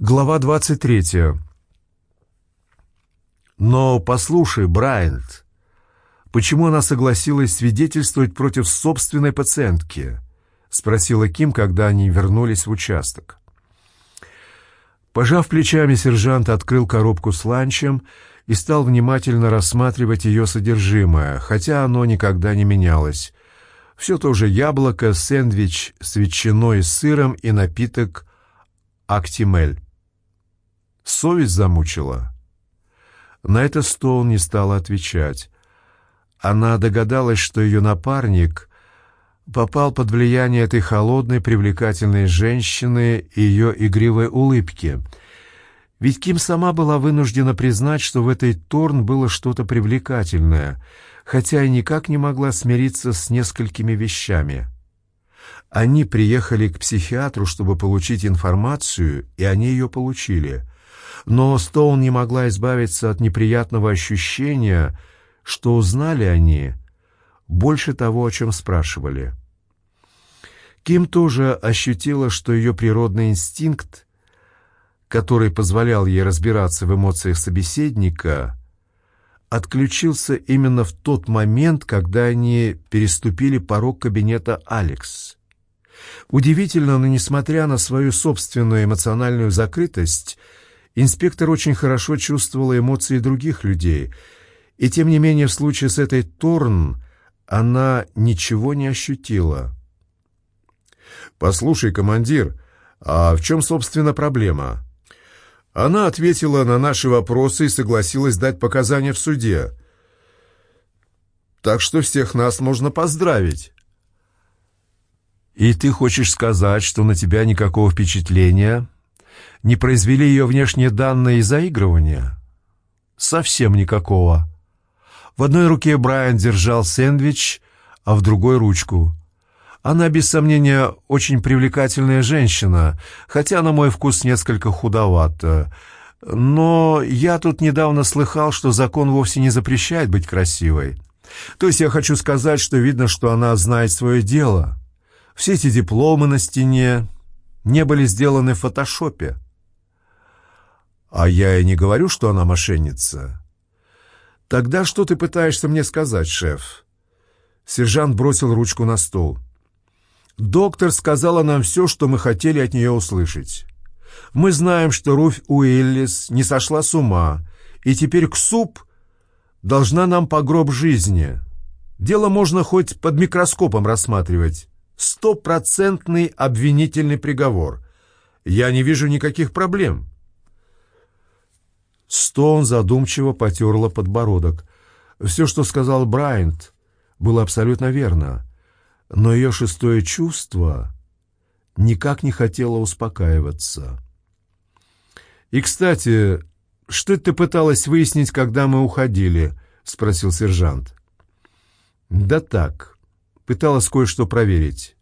Глава 23. «Но послушай, Брайант, почему она согласилась свидетельствовать против собственной пациентки?» — спросила Ким, когда они вернулись в участок. Пожав плечами, сержант открыл коробку с ланчем и стал внимательно рассматривать ее содержимое, хотя оно никогда не менялось. Все то же яблоко, сэндвич с ветчиной и сыром и напиток «Актимель». Совесть замучила. На это Стоун не стала отвечать. Она догадалась, что ее напарник попал под влияние этой холодной, привлекательной женщины и ее игривой улыбки. Ведь Ким сама была вынуждена признать, что в этой Торн было что-то привлекательное, хотя и никак не могла смириться с несколькими вещами. Они приехали к психиатру, чтобы получить информацию, и они ее получили — но Стоун не могла избавиться от неприятного ощущения, что узнали они больше того, о чем спрашивали. Ким тоже ощутила, что ее природный инстинкт, который позволял ей разбираться в эмоциях собеседника, отключился именно в тот момент, когда они переступили порог кабинета Алекс. Удивительно, но несмотря на свою собственную эмоциональную закрытость, Инспектор очень хорошо чувствовала эмоции других людей, и тем не менее в случае с этой Торн она ничего не ощутила. «Послушай, командир, а в чем, собственно, проблема?» Она ответила на наши вопросы и согласилась дать показания в суде. Так что всех нас можно поздравить. «И ты хочешь сказать, что на тебя никакого впечатления не произвели ее внешние данные и заигрывания? Совсем никакого. В одной руке Брайан держал сэндвич, а в другой — ручку. Она, без сомнения, очень привлекательная женщина, хотя, на мой вкус, несколько худовата. Но я тут недавно слыхал, что закон вовсе не запрещает быть красивой. То есть я хочу сказать, что видно, что она знает свое дело. Все эти дипломы на стене не были сделаны в фотошопе. А я и не говорю, что она мошенница. Тогда что ты пытаешься мне сказать, шеф? Сержант бросил ручку на стол. Доктор сказала нам все, что мы хотели от нее услышать. Мы знаем, что Руфь Уиллис не сошла с ума, и теперь Ксуп должна нам по гроб жизни. Дело можно хоть под микроскопом рассматривать. Стопроцентный обвинительный приговор. Я не вижу никаких проблем. Стоун задумчиво потерла подбородок. Все, что сказал Брайант, было абсолютно верно, но ее шестое чувство никак не хотело успокаиваться. «И, кстати, что ты пыталась выяснить, когда мы уходили?» — спросил сержант. «Да так, пыталась кое-что проверить».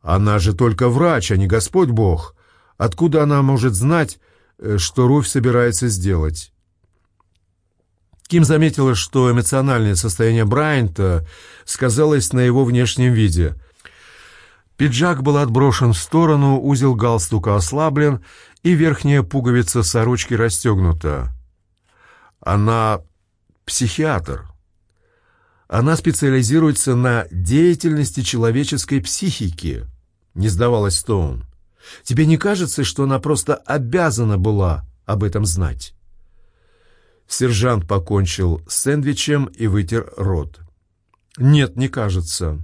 «Она же только врач, а не Господь Бог. Откуда она может знать, Э, что Руфь собирается сделать. Ким заметила, что эмоциональное состояние Брайанта сказалось на его внешнем виде. Пиджак был отброшен в сторону, узел галстука ослаблен, и верхняя пуговица сорочки расстегнута. Она психиатр. Она специализируется на деятельности человеческой психики, не сдавалась Стоун. Тебе не кажется, что она просто обязана была об этом знать?» Сержант покончил с сэндвичем и вытер рот. «Нет, не кажется.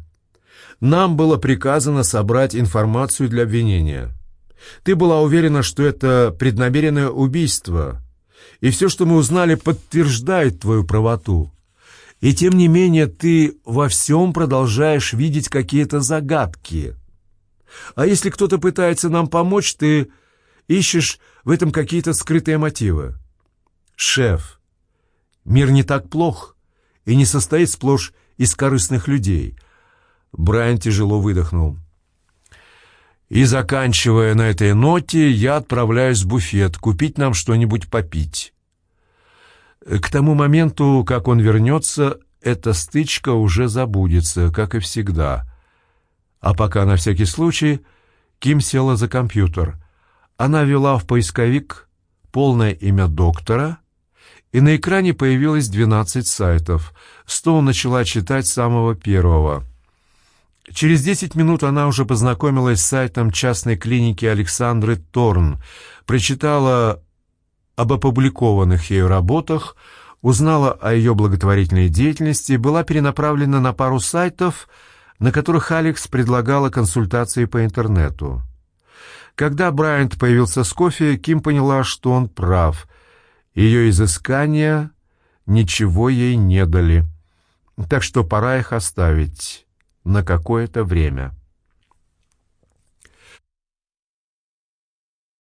Нам было приказано собрать информацию для обвинения. Ты была уверена, что это преднамеренное убийство, и все, что мы узнали, подтверждает твою правоту. И тем не менее ты во всем продолжаешь видеть какие-то загадки». А если кто-то пытается нам помочь, ты ищешь в этом какие-то скрытые мотивы. Шеф, мир не так плох и не состоит сплошь из корыстных людей. Брайан тяжело выдохнул. И заканчивая на этой ноте, я отправляюсь в буфет купить нам что-нибудь попить. К тому моменту, как он вернется, эта стычка уже забудется, как и всегда — а пока, на всякий случай, Ким села за компьютер. Она ввела в поисковик полное имя доктора, и на экране появилось 12 сайтов. Стоун начала читать самого первого. Через 10 минут она уже познакомилась с сайтом частной клиники Александры Торн, прочитала об опубликованных ею работах, узнала о ее благотворительной деятельности, была перенаправлена на пару сайтов, на которых Алекс предлагала консультации по интернету. Когда Брайант появился с кофе, Ким поняла, что он прав. Ее изыскания ничего ей не дали, так что пора их оставить на какое-то время.